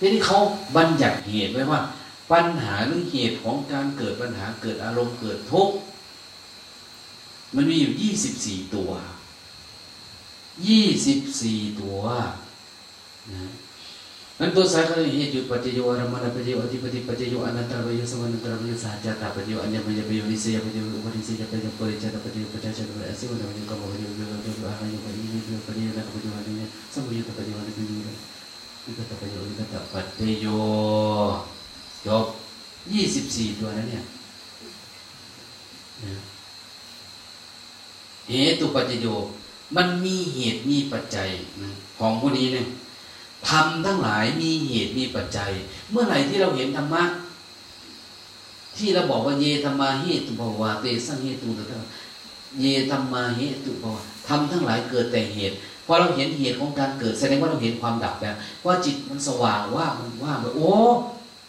ทีนี้เขาบัญญัติเหตุไว้ว่า ปัญหาหรือเหตุของการเกิดปัญหาเกิดอารมณ์เกิดทุกข์มันมีอยู่ยี่สิบสี่ตัวยี่สิบสี่ตัวนะนั้นตัวสายเขาเหตุจุดปัจจโยอารมณปัจจโยอธิปติปัจจโยอนันตระโยสมานันตระโยสัจจตาปัจจโยอัญญมัญญปัจจโยนิสยปัจจโยอุปนิสยปัจจโยปริจจตปัจจโยปัจจจตปัจจโยสิวันปัจจโยกรรมปัจจโยโยโยอาหารโยปัจจโยโยปัจจโยนักปัจจโยอันนี้สมุยุตปัจจโยอันนี้ปัจจโย วิกตปัจจโยวิกตปัจจโยจบยี่สิบสี่ตัวนั้นเนี่ยเหตุปัจจโย มันมีเหตุมีปัจจัยของพวกนี้เนี่ยทำทั้งหลายมีเหตุมีปัจจัย เมื่อไหร่ที่เราเห็นธรรมะที่เราบอกว่าเยธรรมาเหตุภาวะเตสังเหตุตุตะเยธรรมาเหตุภาวะทำทั้งหลายเกิดแต่เหตุ อเราเห็นเหตุของการเกิดแสดงว่าเราเห็นความดับแล้วว่าจิตมันสว่างว่ามันว่าแบบโอ้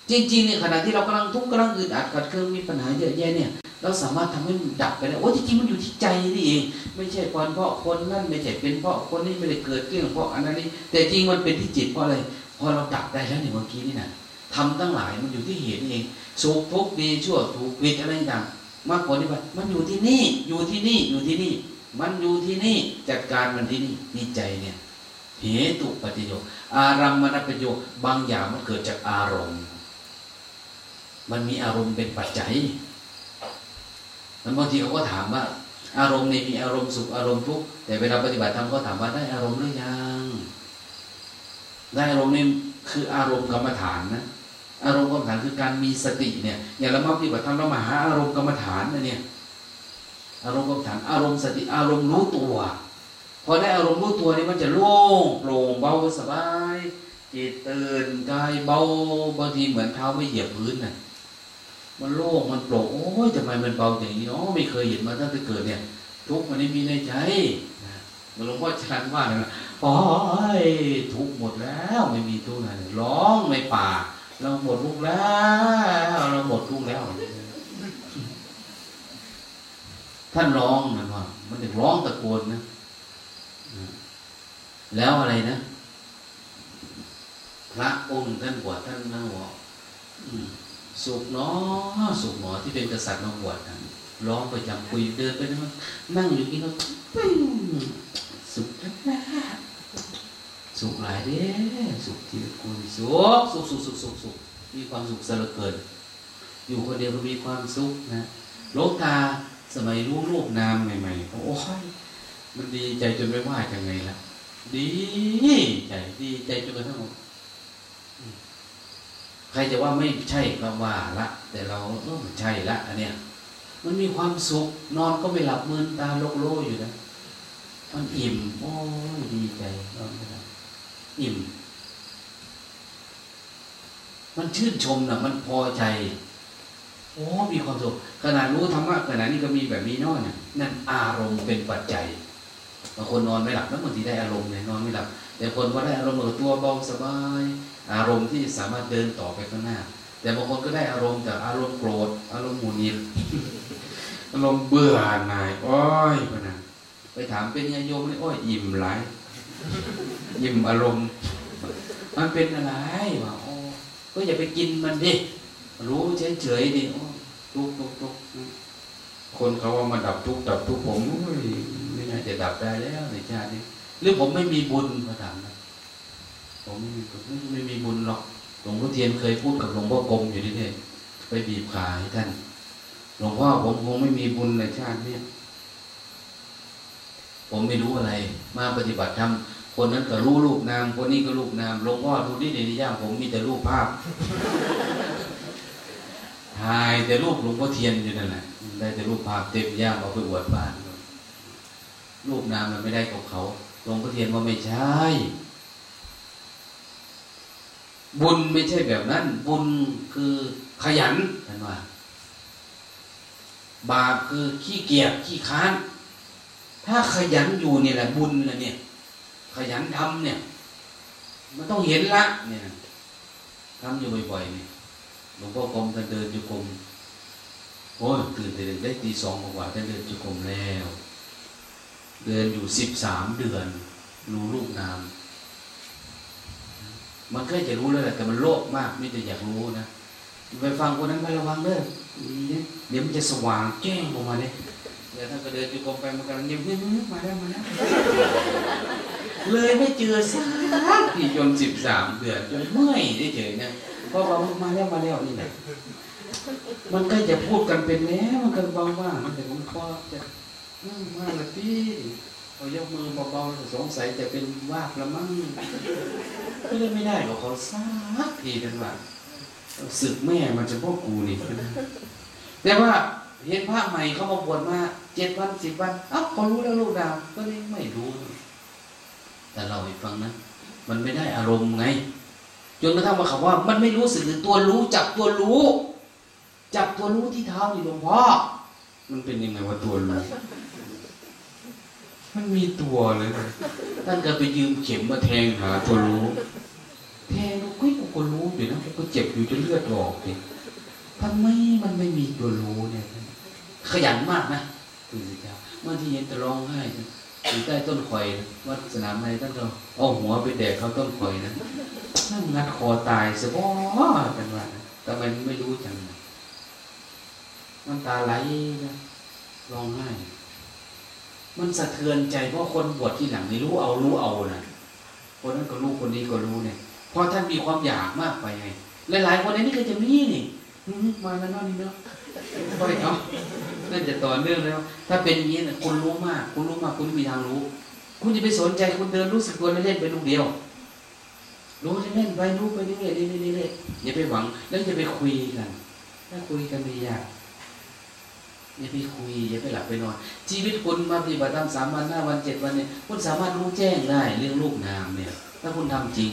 จริงๆในขณะที่เรากำลังทุกข์กำลังอึดอัดขัดเคืองมีปัญหาเยอะแยะเนี่ย เราสามารถทำให้มันดับไปได้โอ้จริงๆมันอยู่ที่ใจนี่เอง ไม่ใช่เพราะคนนั่นไม่ใช่เป็นเพราะคนนี้ไม่ได้เกิดเรื่องเพราะอันนั้นนี่แต่จริงมันเป็นที่จิตเพราะอะไรพอเราดับได้แล้วในเมื่อกี้นี่นะทำตั้งหลายมันอยู่ที่เหตุนี่เองสุขทุกข์ดีชั่วถูกผิดอะไรต่างมากกว่านี้ไปมันอยู่ที่นี่อยู่ที่นี่อยู่ที่นี่ มันอยู่ที่นี่จัดการมันที่นี่นี่ใจเนี่ยเหตุปฏิโยอารมณประโยชน์บางอย่างมันเกิดจากอารมณ์ มันมีอารมณ์เป็นปัจจัยแล้วบางทีเขาก็ถามว่า อารมณ์นี่มีอารมณ์สุขอารมณ์ทุกข์แต่เวลาปฏิบัติธรรมก็ถามว่าได้อารมณ์หรือยังได้อารมณ์นี่คืออารมณ์กรรมฐานนะอารมณ์กรรมฐานคือการมีสติเนี่ยอย่างเรามาปฏิบัติธรรมเรามาหาอารมณ์กรรมฐานนะเนี่ย อารมณ์กรรมฐานอารมณ์สติอารมณ์รู้ตัวพอได้อารมณ์รู้ตัวนี่มันจะโล่งโปร่งเบาสบายจิตตื่นกายเบาบางทีเหมือนเท้าไม่เหยียบพื้นน่ะมันโล่งมันโปร่งโอ้ยทำไมมันเบาอย่างนี้เนาะไม่เคยเห็นมาตั้งแต่เกิดเนี่ย ทุกมันนี้มีในใจนหลวงพ่อชันว่านะโอ้ยทุกหมดแล้วไม่มีทุกไหนร้องในป่า เราหมดทุกแล้ว เราหมดทุกแล้ว ท่านร้องนะว่ามันเด็กร้องตะโกนนะ แล้วอะไรนะ พระองค์ท่านบวชท่านนั่งบอกสุขเนาะสุขหนอที่เป็นกษัตริย์มาบวชนะร้องไปจำคุยเดินไปนั่งนั่งอยู่กินแล้วสุขนะสุขหลายเด้สุขที่คุณสุขสุขสุขสุขสุขสุขมีความสุขสะเกินอยู่คนเดียวก็มีความสุขนะโลกตา สมัยรู้รูปนามใหม่ๆก็โอ้ยมันดีใจจนไม่ว่าจะไงละดีใจดีใจจนกระทั่งใครจะว่าไม่ใช่ก็ว่าละ แต่เราเออใช่ละอันเนี้ยมันมีความสุข นอนก็ไม่หลับมืนตาโลกโลอยู่นะมันอิ่มโอ้ยดีใจนอนไม่หลับอิ่ม มันชื่นชมนะมันพอใจ โอ้มีความสุขขนาดรู้ธรรมะขนาดนี้ก็มีแบบนี้นอเนี่ยนั่นอารมณ์เป็นปัจจัยบางคนนอนไม่หลับแล้วบางทีได้อารมณ์เนี่ยนอนไม่หลับแต่คนว่าได้อารมณ์ตัวเบาสบาย อารมณ์ที่สามารถเดินต่อไปข้างหน้า แต่บางคนก็ได้อารมณ์จากอารมณ์โกรธอารมณ์หงุดหงิดอารมณ์เบื่อหน่ายโอ้ยพนันไปถามเป็นไงโยมเลยโอ้ยอิ่มหลายอิ่มอารมณ์ มันเป็นอะไรวะโอ้ก็อย่าไปกินมันดิ รู้เฉยๆดิโอ้ทุกทุกทุกคนเขาว่ามาดับทุกดับทุกผมไม่น่าจะดับได้แล้วในชาตินี้หรือผมไม่มีบุญเขาถามนะผมไม่มีไม่มีบุญหรอกหลวงพ่อเทียนเคยพูดกับหลวงพ่อกรมอยู่ที่นี่ไปบีบขาให้ท่านหลวงพ่อผมคงไม่มีบุญในชาตินี้ผมไม่รู้อะไร มาปฏิบัติธรรมคนนั้นก็รู้รูปนามคนนี้ก็รูปนามหลวงพ่อดูนี่ในนิยามผมมีแต่รูปภาพ ถ่ายแต่รูปหลวงพ่อเทียนอยู่นั่นแหละได้แต่รูปภาพเต็มย่ามเอาไปอวดบ้านรูปนามมันไม่ได้กับเขาหลวงพ่อเทียนว่าไม่ใช่บุญไม่ใช่แบบนั้น บุญคือขยันท่านว่า บาปคือขี้เกียจขี้ค้าน ถ้าขยันอยู่เนี่ยแหละบุญละเนี่ย ขยันทำเนี่ย มันต้องเห็นละเนี่ยทำอยู่บ่อยๆเนี่ย ลวงพ่อกรมท่านเดินอยู่กรมโอ้ตื่นแต่ดึกได้ตีสองกว่าท่านเดินอยู่กรมแล้ว เดินอยู่สิบสามเดือน รู้ลูกนามมันก็จะรู้แล้วแหละแต่มันโลภมากไม่แต่อยากรู้นะไปฟังคนนั้นไประวังเด้อเดี๋ยวมันจะสว่างแจ้งออกมาเนี่ยเดี๋ยวท่านก็เดินจุกรมไปมันกำลังเงียบๆมาแล้วมาแล้วเลยไม่เจอสักที่จนสิบสามเดือนจนเมื่อยเฉยเนี่ย เพราะว่ามาแล้วมาแล้วนี่แหละมันก็จะพูดกันเป็นแล้มันก็เบาว่ามันแต่ผมพอจะมาละพี่เขายกมือเบาๆสงสัยจะเป็นวาบละมั้งก็เลยไม่ได้บอกเขาสักทีเป็นว่าศึกแม่มันจะพวกกูนี่แต่ว่าเห็นพระใหม่เขามาบวชมาเจ็ดวันสิบวันอ้าวเขารู้แล้วลูกดาวก็เลยไม่รู้ แต่เราให้ฟังนะ มันไม่ได้อารมณ์ไง จนกระทั่งมาคำว่า มันไม่รู้สึกหรือตัวรู้จับตัวรู้ จับตัวรู้ที่เท้านี่หลวงพ่อมันเป็นยังไงว่าตัวรู้มันมีตัวเลยท่านก็ไปยืมเข็มมาแทงหาตัวรู้แทงกูกุ้ยกูก็รู้อยู่นะกูก็เจ็บอยู่จนเลือดออกเลยทำไมมันไม่มีตัวรู้เนี่ย ขยันมากนะคือสิเจ้าเมื่อที่เห็นแต่ร้องไห้ อยู่ใต้ต้นข่อยวัดสนามในท่านก็เอาหัวไปแดกเขาต้นข่อยนะนั่งงัดคอตายสบอกันว่าทำไมไม่รู้จังน้ำตาไหลนะร้องไห้มันสะเทือนใจเพราะคนบวชที่หลังนี่รู้เอารู้เอานะคนนั้นก็รู้คนนี้ก็รู้เนี่ยเพราะท่านมีความอยากมากไปไงหลายๆคนในนี้ก็จะมีนี่มาแล้วนอนนี่เนาะไปเนาะ นั่นจะต่อเนื่องแล้ว ถ้าเป็นอย่างนี้นะคุณรู้มาก คุณรู้มากคุณมีทางรู้ คุณจะไปสนใจคุณเดินรู้สึกตัวเล่นไปลูกเดียว รู้เล่นไปรู้ไปเรื่อยๆเรื่อยๆอย่าไปหวัง แล้วจะไปคุยกัน ถ้าคุยกันไม่ยากอย่าไปคุยอย่าไปหลับไปนอน ชีวิตคุณมาปฏิบัติธรรมสามวันห้าวันเจ็ดวันเนี่ยคุณสามารถรู้แจ้งได้เรื่องลูกนามเนี่ย ถ้าคุณทำจริง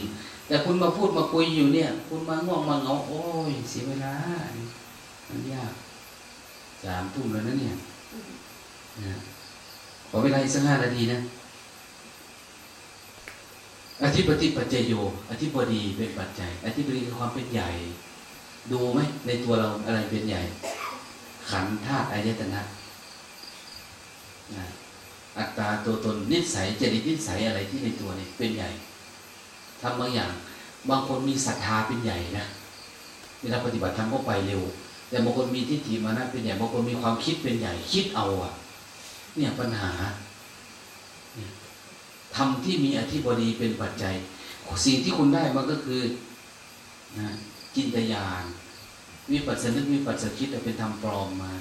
แต่คุณมาพูดมาคุยอยู่เนี่ย คุณมาง่วงมาเหงาโอ้ยเสียเวลามันยาก สามทุ่มแล้วนะเนี่ยนะขอเวลาอีกสักห้านาทีนะอธิปติปัจจโย อธิบดีเป็นปัจจัย อธิบดีคือความเป็นใหญ่ ดูไหมในตัวเราอะไรเป็นใหญ่ ขันธ์ธาตุอายตนะนะอัตตาตัวตนนิสัยจริตนิสัยอะไรที่ในตัวเนี่ยเป็นใหญ่ทำบางอย่าง บางคนมีศรัทธาเป็นใหญ่นะเวลาปฏิบัติธรรมก็ไปเร็ว แต่บางคนมีทิฏฐิมานะเป็นใหญ่บางคนมีความคิดเป็นใหญ่คิดเอาอะ เนี่ยปัญหาทำที่มีอธิบดีเป็นปัจจัย สิ่งที่คุณได้มันก็คือนะจินตยานวิปัสสนึกวิปัสสคิดเป็นธรรมปลอมมา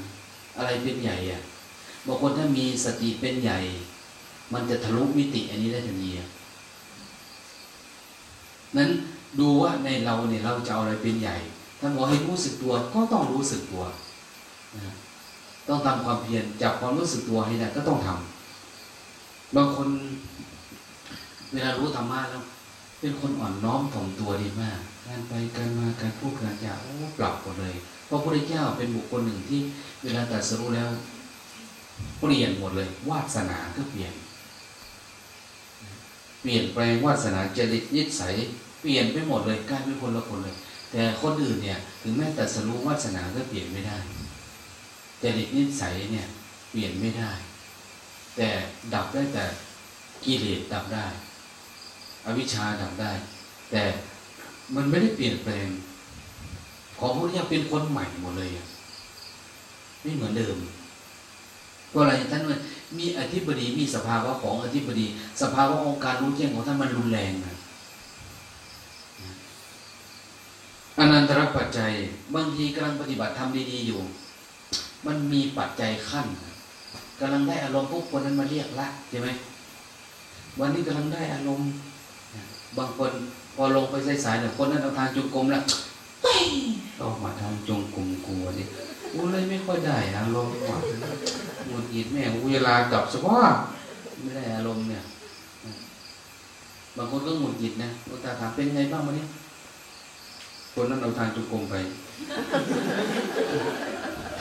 อะไรเป็นใหญ่อะบางคนถ้ามีสติเป็นใหญ่ มันจะทะลุมิติอันนี้ได้ทันทีนั้นดูว่าในเราเนี่ยเราจะเอาอะไรเป็นใหญ่ ถ้าบอกให้รู้สึกตัวก็ต้องรู้สึกตัวนะต้องทำความเพียรจับความรู้สึกตัวให้ได้ก็ต้องทำบางคนเวลารู้ธรรมะแล้ว เป็นคนอ่อนน้อมถ่อมตัวดีมากการไปการมาการพูดการจาโอ้ปรับหมดเลยเพราะพระพุทธเจ้าเป็นบุคคลหนึ่งที่เวลาตรัสรู้แล้วเปลี่ยนหมดเลย วาสนาก็เปลี่ยน เปลี่ยนแปลงวาสนาจริตนิสัย เปลี่ยนไปหมดเลยกลายเป็นคนละคนเลย แต่คนอื่นเนี่ยถึงแม้แต่สรู้วาสนาก็เปลี่ยนไม่ได้จริตนิสัยเนี่ยเปลี่ยนไม่ได้ แต่ดับได้แต่กิเลสดับได้ อวิชชาดับได้ แต่มันไม่ได้เปลี่ยนแปลง ของพวกนี้เป็นคนใหม่หมดเลยไม่เหมือนเดิมเพราะอะไรท่านมันมีอธิบดีมีสภาวะของอธิบดี สภาวะองค์การรู้แจ้งของท่านมันรุนแรงนะ อนันตรปัจจัย บางทีกำลังปฏิบัติทำดีๆอยู่ มันมีปัจจัยขั้นกำลังได้อารมณ์พวกคนนั้นมาเรียกละใช่ไหมวันนี้กำลังได้อารมณ์บางคนพอลงไปสายๆเนี่ยคนนั้นเอาทางจุกรมล้วออกมาทางจงกรมกลัวนี่กูเลยไม่ค่อยได้อารมณ์ว่ะหงุดหงิดแม่กูเวลากลับสภาพไม่ได้อารมณ์เนี่ย บางคนก็หงุดหงิดนะลูตาถามเป็นไงบ้างวันนี้ คนนั้นเอาทางจุกรมไป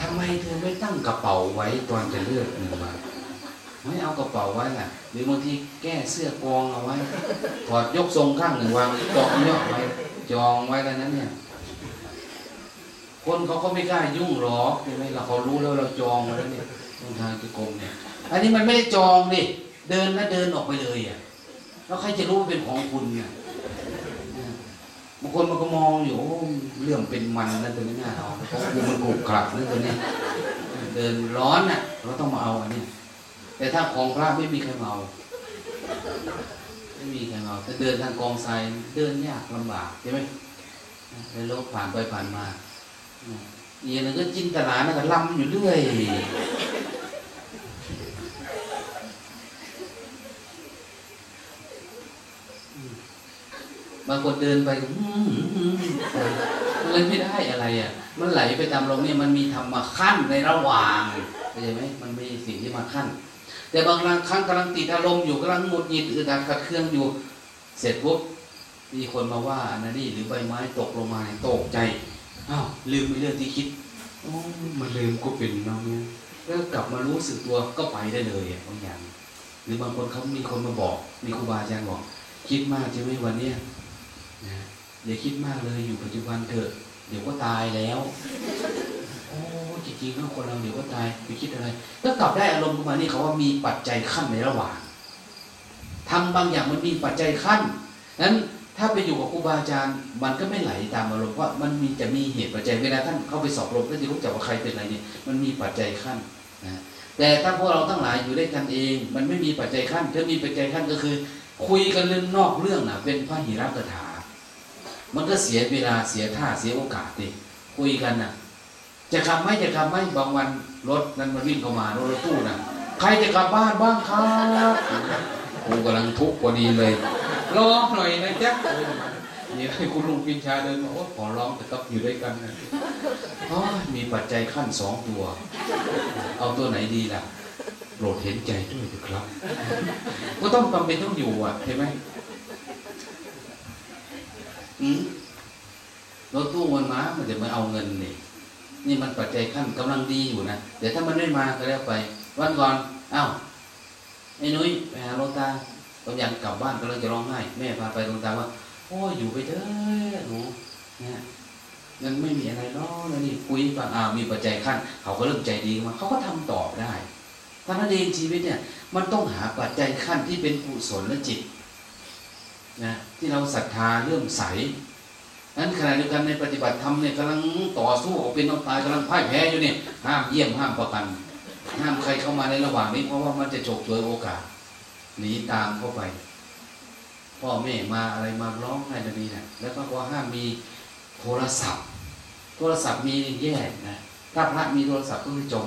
ทำไมเธอไม่ตั้งกระเป๋าไว้ตอนจะเลือกหนึ่งมาไม่เอากระเป๋าไว้แหละหรือบางทีแก้เสื้อกองเอาไว้ถอดยกทรงข้างหนึ่งวางจองเยอะไว้จองไว้แล้วนั้นเนี่ย คนเขาก็ไม่กล้ายุ่งหรอกใช่ไหมเราเขารู้แล้วเราจองไว้แล้วเนี่ยตรงทางจุกรมเนี่ย อันนี้มันไม่ได้จองดิเดินแล้วเดินออกไปเลยอะแล้วใครจะรู้ว่าเป็นของคุณเนี่ย บางคนมันก็มองอยู่เรื่องเป็นมันนั่นตัวนี้น่าเอาเพราะมันกุกขลักนั่นตัวนี้เดินร้อนน่ะ เราต้องมาเอาอันนี้แต่ถ้าของพระไม่มีใครเอาไม่มีใครเอาแต่เดินทางกองทรายเดินยากลำบากใช่ไหมในโลกผ่านไปผ่านมาอีกอย่างหนึงก็จินตลานะก็ลำอยู่เรื่อย บางคนเดินไปก็อืมอืมอืมมันไม่ได้อะไรอะ มันไหลไปตามลมเนี่ยมันมีธรรมะขั้นในระหว่างเข้าใจไหมมันมีสิ่งที่มาขั้น แต่บางครั้งกำลังติดอารมณ์อยู่กำลังหงุดหงิดอึดอัดขัดเคืองอยู่ เสร็จปุ๊บมีคนมาว่าอนนั้นนี่หรือใบไม้ตกลงมาตกใจอ้าวลืมไปเรื่องที่คิดโอ้มันลืมก็เป็นเนาะเนี่ยแล้วกลับมารู้สึกตัวก็ไปได้เลยอะบางอย่าง หรือบางคนเขามีคนมาบอก มีครูบาอาจารย์บอก คิดมากใช่ไหมวันเนี้ย นะอย่าคิดมากเลยอยู่ปัจจุบันเถอะ เดี๋ยวก็ตายแล้ว โอ้จริงๆแล้วคนเราเดี๋ยวก็ตายไปคิดอะไรก็กลับได้อารมณ์ขึ้นมานี่เขาว่ามีปัจจัยขั้นในระหว่างทำบางอย่างมันมีปัจจัยขั้นนั้นถ้าไปอยู่กับครูบาอาจารย์ มันก็ไม่ไหลตามอารมณ์เพราะมันมีจะมีเหตุปัจจัยเวลาท่านเข้าไปสอบรมก็จะรู้จักว่าใครเป็นอะไรเนี่ยมันมีปัจจัยขั้นนะแต่ถ้าพวกเราทั้งหลายอยู่ด้วยกันเอง มันไม่มีปัจจัยขั้นถ้ามีปัจจัยขั้นก็คือ คุยกันเรื่องนอกเรื่องนะเป็นพระหิรักถา มันก็เสียเวลาเสียท่าเสียโอกาสดิคุยกันน่ะจะขับไหมจะขับไหมบางวันรถนั้นมันวิ่งเข้ามารถรถตู้น่ะใครจะกลับบ้านบ้างครับกูกำลังทุกข์พอดีเลยรอหน่อยนะจ๊ะนี่ให้คุณลุงปินชาเดินมาโอ้ขอร้องแต่ต้องอยู่ด้วยกันนะอ๋อมีปัจจัยขั้นสองตัว เอาตัวไหนดีล่ะโปรดเห็นใจด้วยเถอะครับ ก็ต้องจำเป็นต้องอยู่อะเห็นไหม รถตู้มันมามันจะมาเอาเงินนี่นี่มันปัจจัยขั้นกำลังดีอยู่นะเดี๋ยวถ้ามันไม่มาก็แล้วไป วันก่อนเอ้าไอ้นุ้ยไปหาหลวงตาตอนอยากกลับบ้านกำลังจะร้องไห้แม่พาไปหลวงตาว่าโอ้ยอยู่ไปเถอะหนูเนี่ยมันไม่มีอะไรเนาะแล้วนี่คุยฟังอ้ามีปัจจัยขั้น เขาก็เริ่มใจดีมาเขาก็ทำตอบได้ท่านั้นเองชีวิตเนี่ย มันต้องหาปัจจัยขั้นที่เป็นกุศลและจิต นะที่เราศรัทธาเรื่องใสนั้นขณะเดียวกันในปฏิบัติธรรมเนี่ยกำลังต่อสู้ออกเป็นเอาตายกำลังพ่ายแพ้อยู่เนี่ยห้ามเยี่ยมห้ามประกัน ห้ามใครเข้ามาในระหว่างนี้เพราะว่ามันจะฉกฉวยโอกาสหนีตามเข้าไป พ่อแม่มาอะไรมาร้องไห้แบบนี้นะแล้วก็ว่าห้ามมีโทรศัพท์ โทรศัพท์มีแย่นะถ้าพระมีโทรศัพท์ก็คือจม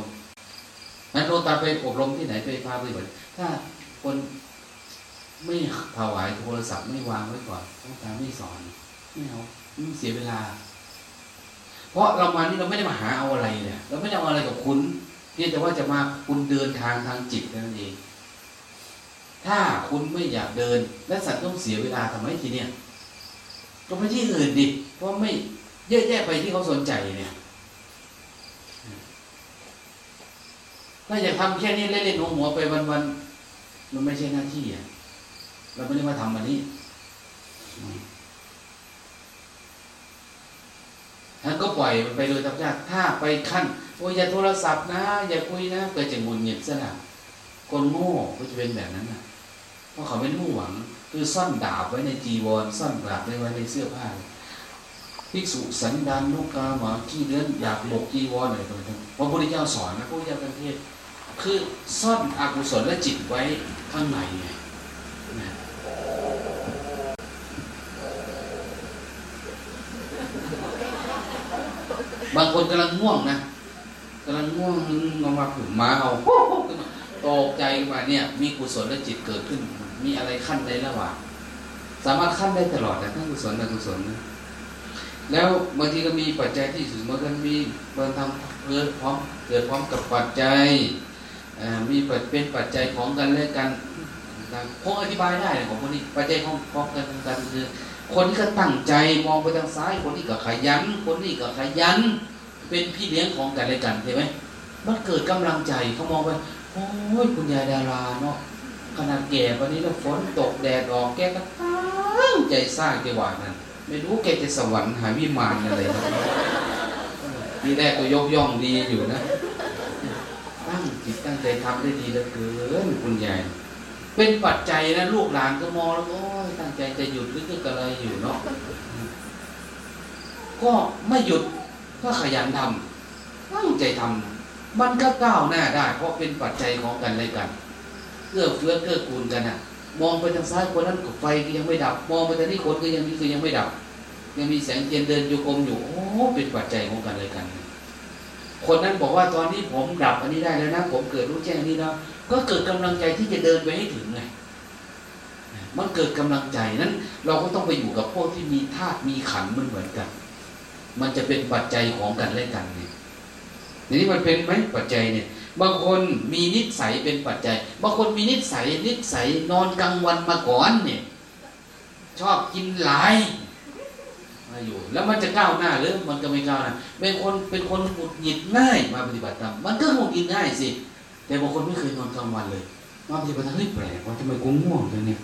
นั้นโลตาไปอบรมที่ไหนไปพาไปบ่อยถ้าคน ไม่ถวายโทรศัพท์ไม่วางไว้ก่อนต้องตารไม่สอนไม่เอามันเสียเวลา เพราะเรามานี่เราไม่ได้มาหาเอาอะไรเนี่ยเราไม่ได้เอาอะไรกับคุณเพียงแต่ว่าจะมาคุณเดินทางทางจิตนั่นเอง ถ้าคุณไม่อยากเดิน และสัตว์ต้องเสียเวลาทำไมทีเนี้ยก็ไม่ที่อื่นดิเพราะไม่เยอะแยะไปที่เขาสนใจเนี่ยถ้าอยากทำแค่นี้เล่นๆหัวไปวันๆมันไม่ใช่หน้าที่อะ เราไม่ได้มาทำอันนี้ท่านก็ปล่อยไปโดยธรรมชาติถ้าไปขั้นโอ้ยอย่าโทรศัพท์นะ อย่าคุยนะเกิดจะงุนหงิดซะนะคนโง่ก็จะเป็นแบบนั้นนะเพราะเขาไม่รู้หวัง คือซ่อนดาบไว้ในจีวรซ่อนดาบไว้ในเสื้อผ้าภิกษุสันดานนกกาหมาขี้เลื้อนอยากหลบจีวรอะไรต่างๆพระพุทธเจ้าสอนนะพระพุทธเจ้าเทศคือซ่อนอกุศลและจิตไว้ข้างในไงนะ บางคนกำลังง่วงนะกำลังง่วงงอมาผึ่งมาเอาขึ้นมาตกใจขึ้นมาเนี่ย มีกุศลและจิตเกิดขึ้น มีอะไรขั้นในระหว่างสามารถขั้นได้ตลอดนะทั้งกุศลและกุศลนะแล้วบางทีก็มีปัจจัยที่สมมติมันมีบางทำเกิดพร้อมเกิดพร้อมกับปัจจัยมีเป็นปัจจัยของกันและกัน คงอธิบายได้ของคนนี้ปัจจัยของของกันกันคือ คนที่ก็ตั้งใจมองไปทางซ้าย คนนี้ก็ขยัน คนนี้ก็ขยัน เป็นพี่เลี้ยงของกันและกันใช่ไหมมันเกิดกำลังใจเขามองไปโอ้ยคุณยายดาราเนาะขนาดแก่วันนี้แล้วฝนตกแดดออกแกก็ตั้งใจสร้างจังหวะนั้นไม่รู้แกจะสวรรค์หาวิมานอะไรนะทีแรกก็ยกย่องดีอยู่นะ ตั้งจิตตั้งใจทำได้ดีเหลือเกินคุณยาย เป็นปัจจัยนะลูกหลานก็มองแล้วโอ้ยตั้งใจจะหยุดหรือจะอะไรอยู่เนาะก็ไม่หยุดก็ขยันทำตั้งใจทำมันก็ก้าวหน้าได้ เพราะเป็นปัจจัยของกันและกันเอื้อเฟื้อเกื้อกูลกันอะมองไปทางซ้ายคนนั้นก็ไฟก็ยังไม่ดับ มองไปทางนี้คนก็ยังนี้คือยังไม่ดับ ยังมีแสงเทียนเดินโยกมอยู่โอ้เป็นปัจจัยของกันและกัน คนนั้นบอกว่าตอนนี้ผมดับอันนี้ได้แล้วนะผมเกิดรู้แจ้งนี้แล้วก็เกิดกำลังใจที่จะเดินไปให้ถึง มันเกิดกำลังใจนั้น เราก็ต้องไปอยู่กับพวกที่มีธาตุมีขันมันเหมือนกัน มันจะเป็นปัจจัยของกันและกันเนี่ยนี้มันเป็นไหมปัจจัยเนี่ย บางคนมีนิสัยเป็นปัจจัย บางคนมีนิสัยนิสัยนอนกลางวันมาก่อนเนี่ยชอบกินหลายมาอยู่ แล้วมันจะก้าวหน้าหรือมันก็ไม่ก้าวหน้าเป็นคนเป็นคนหงุดหงิดง่ายมาปฏิบัติธรรมมันก็หงุดหงิดง่ายสิแต่บางคนไม่เคยนอนกลางวันเลยมาปฏิบัติธรรมเฮ้ยแปลกว่าทำไมกูง่วงจังเนี่ย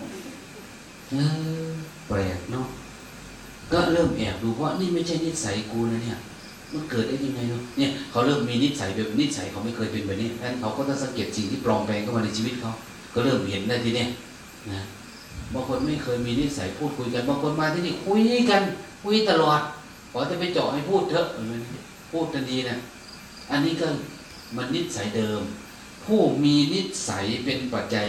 เออแปลกเนาะก็เริ่มแอบดูเพราะนี่ไม่ใช่นิสัยกูนะเนี่ย มันเกิดได้ยังไงเนาะเนี่ยเขาเริ่มมีนิสัยแบบนิสัยเขาไม่เคยเป็นแบบนี้ดังนั้นเขาก็ต้องสังเกตสิ่งที่ปลอมแปลงเข้ามาในชีวิตเขาก็เริ่มเห็นได้ทีเนี้ยนะบางคนไม่เคยมีนิสัยพูดคุยกันบางคนมาที่นี่คุยกันคุยตลอดขอจะไปเจาะให้พูดเถอะพูดทันทีนะอันนี้ก็มันนิสัยเดิม ผู้มีนิสัยเป็นปัจจัย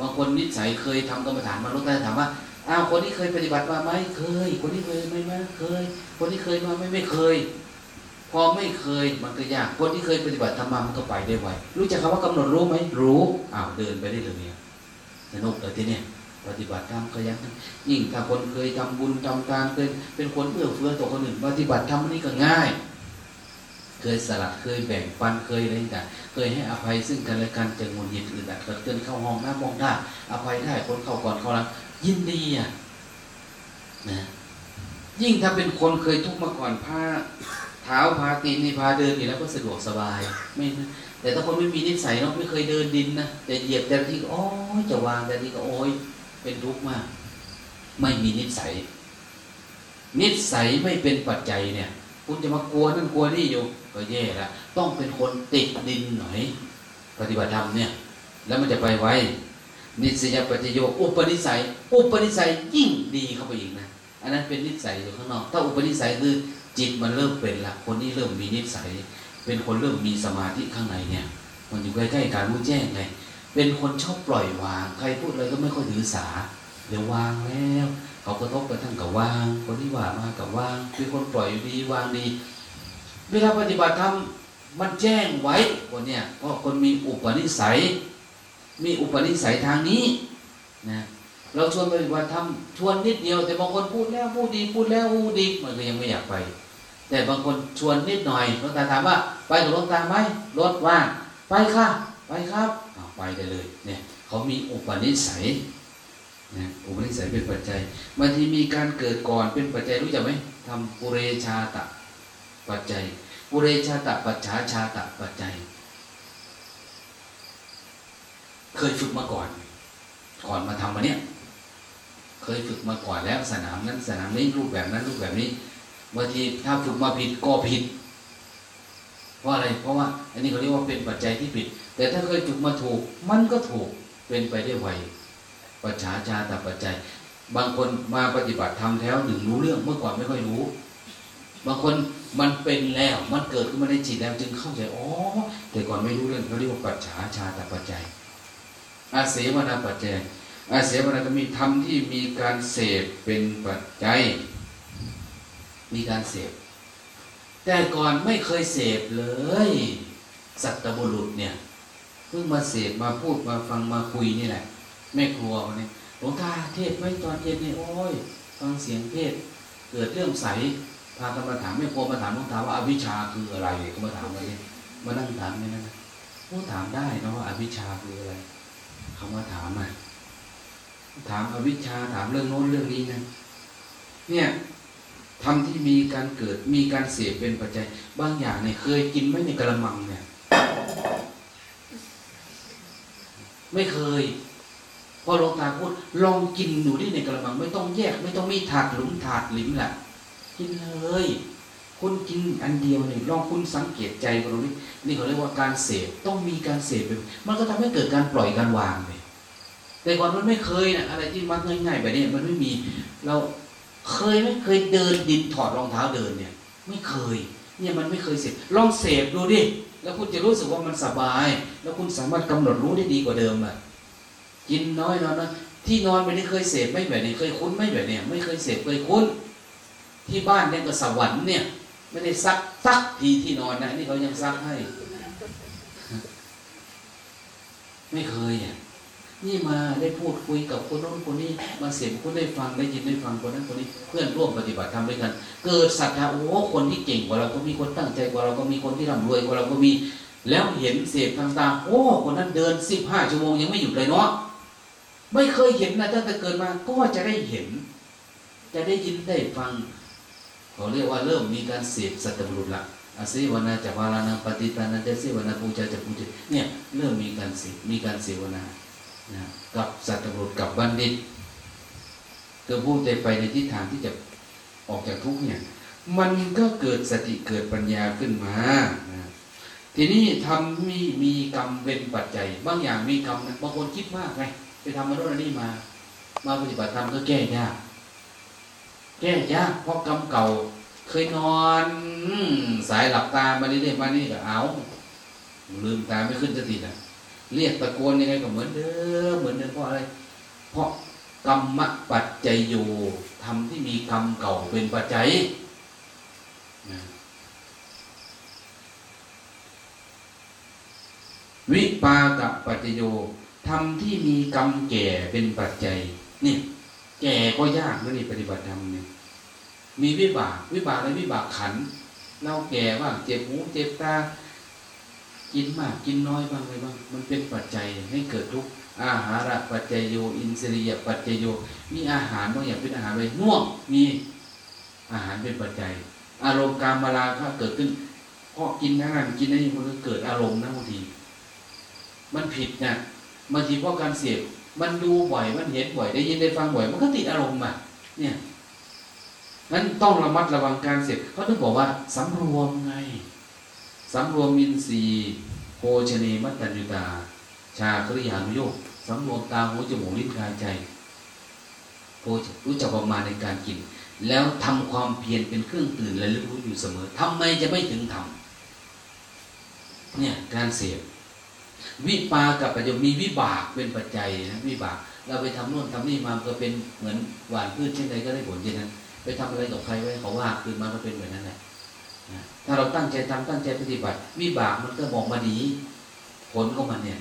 บางคนนิสัยเคยทำกรรมฐานมาลดได้ถามว่าอ้าวคนที่เคยปฏิบัติมาไหมเคย คนที่เคยไม่มาเคย คนที่เคยมาไม่ไม่เคย พอไม่เคยมันก็ยากคนที่เคยปฏิบัติธรรมามันก็ไปได้ไวรู้จักคำว่ากำหนดรู้ไหมรู้อ้าวเดินไปได้เลยเนี่ยสนุกเลยทีเนี้ยปฏิบัติธรรมขยันยิ่งถ้าคนเคยทำบุญทำทานเคยเป็นคนเอื้อเฟื้อต่อคนอื่นปฏิบัติธรรมนี่ก็ง่าย เคยสลัดเคยแบ่งปันเคยอะไรต่างเคยให้อภัยซึ่งกันและกันจะงุนยินอื่นอะเกินเข้าห้องน้ำมองหน้าอภัยได้คนเข้าก่อนเข้าหลังยินดีอะนะยิ่งถ้าเป็นคนเคยทุกข์มาก่อนพาเท้าพาตีนนี่พาเดินอยู่แล้วก็สะดวกสบายไม่แต่ถ้าคนไม่มีนิสัยเนาะไม่เคยเดินดินนะแต่เหยียบแต่ทีก็โอ้ยจะวางแต่ทีก็โอ้ยเป็นทุกข์มาก ไม่มีนิสัย นิสัยไม่เป็นปัจจัยเนี่ย คุณจะมากลัวนั่นกลัวนี่อยู่ ก็แย่ละต้องเป็นคนติดดินหน่อย ปฏิบัติธรรมเนี่ย แล้วมันจะไปไวนิสัยปัจจโยอุปนิสัย อุปนิสัยยิ่งดีเข้าไปอีกนะอันนั้นเป็นนิสัยอยู่ข้างนอก ถ้าอุปนิสัยคือจิตมันเริ่มเป็นละคนนี้เริ่มมีนิสัย เป็นคนเริ่มมีสมาธิข้างในเนี่ย มันอยู่ใกล้ๆการรู้แจ้งไงเป็นคนชอบปล่อยวาง ใครพูดอะไรก็ไม่ค่อยถือสา เดี๋ยววางแล้ว เขากระทบกระทั่งกับวาง คนที่ว่ามากับวางเป็นคนปล่อยดีวางดี เวลาปฏิบัติธรรมมันแจ้งไว้คนเนี่ยเพราะคนมีอุปนิสัย มีอุปนิสัยทางนี้นะเราชวนปฏิบัติธรรมชวนนิดเดียว แต่บางคนพูดแล้วพูดดีพูดแล้วพูดดีมันก็ยังไม่อยากไป แต่บางคนชวนนิดหน่อยหลวงตาถามว่า ไปกับหลวงตาไหมรถว่างไปค่ะไปครับไปได้เลยเนี่ยเขามีอุปนิสัยนะอุปนิสัยเป็นปัจจัยบางทีมีการเกิดก่อนเป็นปัจจัยรู้จักไหมทำปุเรชาตะ ปัจจัยปุเรชาตะปัจฉาชาตะปัจจัย เคยฝึกมาก่อน ก่อนมาทำมาเนี้ยเคยฝึกมาก่อนแล้วสนามนั้นสนามนี้รูปแบบนั้นรูปแบบนี้บางทีถ้าฝึกมาผิดก็ผิดเพราะอะไรเพราะว่าอันนี้เขาเรียกว่าเป็นปัจจัยที่ผิด แต่ถ้าเคยฝึกมาถูก มันก็ถูกเป็นไปได้ไวปัจฉาชาตปัจจัย บางคนมาปฏิบัติทำแถวหนึ่งรู้เรื่องเมื่อก่อนไม่ค่อยรู้ บางคน มันเป็นแล้วมันเกิดขึ้นมาในจิตแล้วจึงเข้าใจอ๋อแต่ก่อนไม่รู้เรื่องเขาเรียกว่าปัจฉาชาตปัจจัย อาเสวนาปัจจัย อาเสวนาก็มีธรรมที่มีการเสพเป็นปัจจัย มีการเสพแต่ก่อนไม่เคยเสพเลย สัตบุรุษเนี่ยเพิ่งมาเสพมาพูดมาฟังมาคุยนี่แหละแม่ครัววันนี้หลวงตาเทศไว้ตอนเย็นนี่โอ้ยฟังเสียงเทศเกิดเรื่องใส พากันมาถามแม่ครัวมาถามหลวงตามว่าอวิชชาคืออะไรก็มาถามมาเลยมานั่งถามเนี่ยนะผู้ถามได้นะว่าอวิชชาคืออะไรเขามาถามมาถามอวิชชาถามเรื่องโน้นเรื่องนี้นะเนี่ยทำที่มีการเกิดมีการเสพเป็นปัจจัย บางอย่างเนี่ยเคยกินไหมในกระมังเนี่ย ไม่เคยพอหลวงตาพูดลองกินหนูที่ในกระมัง ไม่ต้องแยก ไม่ต้องมีถาดหลุมถาดหลิมแหละ กินเลย คุณกินอันเดียวเนี่ยลองคุณสังเกตใจตรงนี้นี่เขาเรียกว่าการเสพต้องมีการเสพไปมันก็ทำให้เกิดการปล่อยการวางเลยแต่ก่อนมันไม่เคยนะอะไรที่มักง่ายๆแบบนี้มันไม่มี เราเคยไหมเคยเดินดินถอดรองเท้าเดินเนี่ย ไม่เคย เนี่ยมันไม่เคยเสพลองเสพดูดิแล้วคุณจะรู้สึกว่ามันสบาย แล้วคุณสามารถกำหนดรู้ได้ดีกว่าเดิมอะกินน้อยนอนนะที่นอนไม่ได้เคยเสพไม่แบบนี้เคยคุ้นไม่แบบนี้ไม่เคยเสพเคยคุ้น ที่บ้านเนี่ยก็สวรรค์เนี่ย ไม่ได้ซักซักทีที่นอนนะนี่เขายังซักให้ ไม่เคยอะนี่มาได้พูดคุยกับคนโน้นคนนี้มาเสียงคนได้ฟังได้ยินได้ฟังคนนั้นคนนี้ เพื่อนร่วมปฏิบัติธรรมด้วยกัน เกิดศรัทธาโอ้คนที่เก่งกว่าเราก็มีคนตั้งใจกว่าเราก็มีคนที่ร่ำรวยกว่าเราก็มี แล้วเห็นเสพทางตาโอ้คนนั้นเดินสิบห้าชั่วโมงยังไม่หยุดเลยเนาะไม่เคยเห็นนะตั้งแต่เกิดมาก็จะได้เห็น จะได้ยินได้ฟัง เขาเรียกว่าเริ่มมีการเสพสัตบุรุษละอาศัยวนาจะวาลานาปฏิตานาเดสิวนาปูจาจะปูจเนี่ยเริ่มมีการเสพมีการเสวนานะกับสัตบุรุษกับบัณฑิตคือพูดใจไปในทิศทางที่จะออกจากทุกเนี่ยมันก็เกิดสติเกิดปัญญาขึ้นมานะทีนี้ทำมีมีกรรมเป็นปัจจัย บางอย่างมีกรรมนะบางคนคิดมากไงไปทำมาโน่นนี่มา มาปฏิบัติธรรมก็แก้ยาก แก้ยากเพราะกรรมเก่า เคยนอนสายหลับตามาเรื่อยๆมานี่ก็เอาลืมตาไม่ขึ้นสติอะ เรียกตะโกนยังไงก็เหมือนเดิมเหมือนเดิมเพราะอะไร เพราะกรรมปัจจัยอยู่ทำที่มีกรรมเก่าเป็นปัจจัยวิปากปัจจโยทำที่มีกรรมแก่เป็นปัจจัยนี่ แก่ก็ยากนะนี่ปฏิบัติธรรมเนี่ยมีวิบาก วิบากอะไรวิบากขันเราแก่บ้างเจ็บหูเจ็บตากินมากกินน้อยบ้างอะไรบ้าง มันเป็นปัจจัยให้เกิดทุกข์อาหาระปัจจัยโย อินทรียปัจจัยโย มีอาหารบางอย่างเป็นอาหารไปง่วงมีอาหารเป็นปัจจัย อารมณ์การมาลาถ้าเกิดขึ้นเพราะกินนั่นกินนี่มันก็เกิดอารมณ์นะบางที มันผิดนะบางทีเพราะการเสพ มันดูบ่อยมันเห็นบ่อยได้ยินได้ฟังบ่อย มันก็ติดอารมณ์อะเนี่ยนั้นต้องระมัดระวังการเสพเขาต้องบอกว่าสำรวมไงสำรวมมินสีโภชเนมัตตัญญุตา ชาคริยานุโยกสำรวมตาหูจมูกลิ้นกายใจโภรู้จักประมาณในการกิน แล้วทำความเพียรเป็นเครื่องตื่นและรู้อยู่เสมอทำไมจะไม่ถึงทำเนี่ยการเสพ วิปากับปัจจุมีวิบากเป็นปัจจัยนะวิบาก เราไปทำนู่นทำนี่มาก็เป็นเหมือนหวานพืชเช่นใดก็ได้ผลเช่นนั้น ไปทำอะไรกับใครไว้เขาว่าคืนมาก็เป็นแบบนั้นแหละถ้าเราตั้งใจทำตั้งใจปฏิบัติ วิบากมันก็บอกมาดีผลก็มันเนี่ย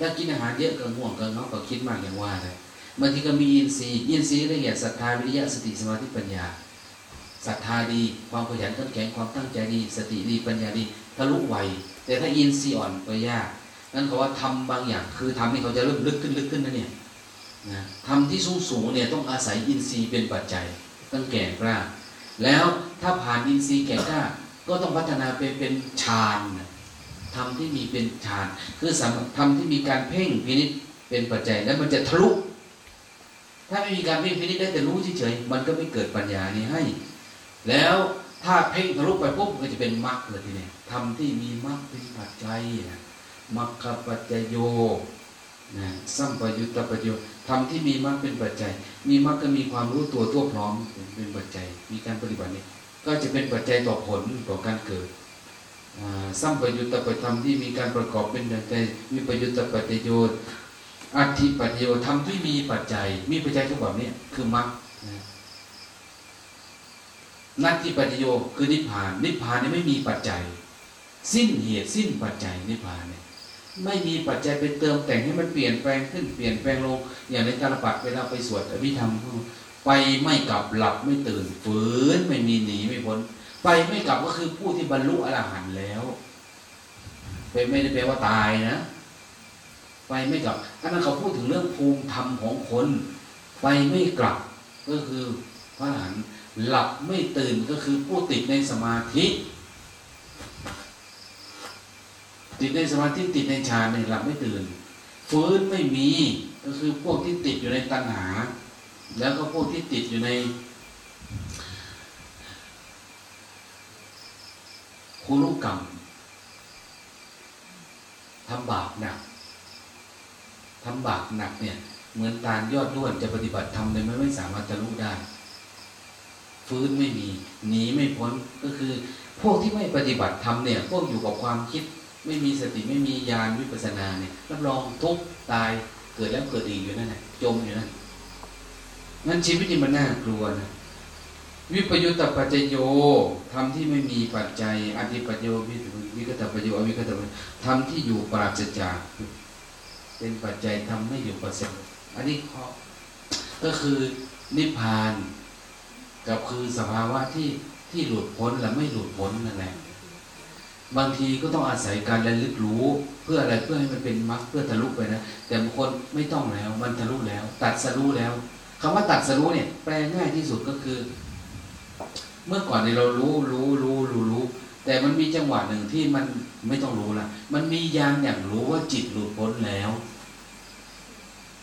ถ้ากินอาหารเยอะก็ง่วงก็เงาก็คิดมากอย่างว่าเลยบางทีก็มีอินทรีย์อินทรีย์ละเอียดศรัทธาวิริยะสติสมาธิปัญญาศรัทธาดีความขยันขันแข็งความตั้งใจดี สติดีปัญญาดีทะลุไวแต่ถ้าอินทรีย์อ่อนก็ยาก นั่นเขาว่าทำบางอย่าง คือทำให้เขาจะเริ่มลึกขึ้นลึกขึ้นนะเนี่ยนะทำที่สูงสูงเนี่ยต้องอาศัยอินทรีย์เป็นปัจจัยต้องแก่กล้า แล้วถ้าผ่านอินทรีย์แก่กล้า ก็ต้องพัฒนาไปเป็นฌานทำที่มีเป็นฌาน คือทำที่มีการเพ่งพินิษเป็นปัจจัยแล้วมันจะทะลุถ้าไม่มีการเพ่งพินิษได้แต่รู้เฉยๆมันก็ไม่เกิดปัญญานี้ให้ แล้วถ้าเพ่งทะลุไปปุ๊บก็จะเป็นมรรคเลยทีนี้ทำที่มีมรรคเป็นปัจจัยนะ มัคคปัจจโยนะสัมปยุตตปัจโยทำที่มีมรรคเป็นปัจจัย มีมรรคก็มีความรู้ตัวตัวพร้อมเป็นปัจจัย มีการปฏิบัตินี้ ก็จะเป็นปัจจัยต่อผลต่อการเกิดสัมปยุตตปัจธรรมที่มีการประกอบเป็นปัจจัย มีประยุตตปัจจโยอัติปัจโยธรรมที่มีปัจจัย มีปัจจัยทุกแบบนี้คือมรรคนัตติปัจโยคือนิพพาน นิพพานนี่ไม่มีปัจจัย สิ้นเหตุสิ้นปัจจัยนิพพานเนี่ย ไม่มีปัจจัยไปเติมแต่งให้มันเปลี่ยนแปลงขึ้นเปลี่ยนแปลงลง อย่างในการปัดเวลาไปสวดอภิธรรมไปไม่กลับหลับไม่ตื่นฝืนไม่มีหนีไม่พ้นไปไม่กลับก็คือผู้ที่บรรลุอรหันต์แล้วไปไม่ได้แปลว่าตายนะ ไปไม่กลับอันนั้นเขาพูดถึงเรื่องภูมิธรรมของคน ไปไม่กลับก็คือพระอรหันต์หลับไม่ตื่นก็คือผู้ติดในสมาธิ ติดในสมาธิติดในฌานเนี่ยหลับไม่ตื่นฟื้นไม่มีก็คือพวกที่ติดอยู่ในตัณหา แล้วก็พวกที่ติดอยู่ใน คุรุกรรมทำบาปหนักทำบาปหนักเนี่ย เหมือนตาลยอดด้วนจะปฏิบัติทำเลยไม่ไม่สามารถจะรู้ได้ ฟื้นไม่มีหนีไม่พ้นก็คือ พวกที่ไม่ปฏิบัติธรรมเนี่ย พวกอยู่กับความคิด ไม่มีสติไม่มีญาณวิปัสสนาเนี่ยรับรองทุกตายเกิดแล้วเกิดอีกอยู่นั่นแหละจมอยู่นั่นงั้นชีวิตนี่มันน่ากลัวนะวิปยุตตปัจโยทำที่ไม่มีปัจจัยอธิปัจโยวิวิกตปัจโยอวิกตปัจโยทำที่อยู่ปราศจากเป็นปัจจัยทำให้อยู่ประเสริฐอันนี้ข้อก็คือนิพพานกับคือสภาวะที่ที่หลุดพ้นและไม่หลุดพ้นนั่นแหละ บางทีก็ต้องอาศัยการระลึกรู้เพื่ออะไรเพื่อให้มันเป็นมรรคเพื่อทะลุไปนะ แต่บางคนไม่ต้องแล้วมันทะลุแล้ว ตัดสรู้แล้วคำว่าตัดสรู้เนี่ย แปลง่ายที่สุดก็คือ เมื่อก่อนเนี่ยเรารู้รู้รู้รู้รู้ แต่มันมีจังหวะหนึ่งที่มันไม่ต้องรู้ละมันมียานอย่างรู้ว่าจิตหลุดพ้นแล้ว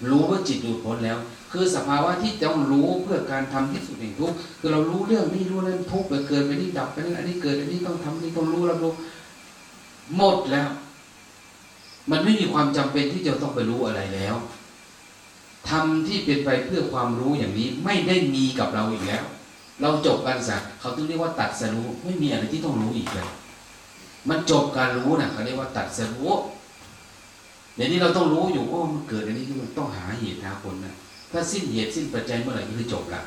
รู้ว่าจิตหลุดพ้นแล้ว คือสภาวะที่ต้องรู้เพื่อการทำที่สุดแห่งทุกคือเรารู้เรื่องนี้รู้นั้นทุกไปเกิดไปนี่ดับไปนั่นอันนี้เกิดอันนี้ต้องทำนี่ต้องรู้รับรู้หมดแล้ว มันไม่มีความจำเป็นที่จะต้องไปรู้อะไรแล้วทำที่เป็นไปเพื่อความรู้อย่างนี้ไม่ได้มีกับเราอีกแล้ว เราจบการศึกษาเขาต้องเรียกว่าตัดสรู้ไม่มีอะไรที่ต้องรู้อีกแล้วมันจบการรู้นะเขาเรียกว่าตัดสรู้เดี๋ยวนี้เราต้องรู้อยู่ว่ามันเกิดอันนี้ที่มันต้องหาเหตุหาผลนะ ถ้าสิ้นเหตุสิ้นปัจจัยเมื่อไหร่ก็คือจบละ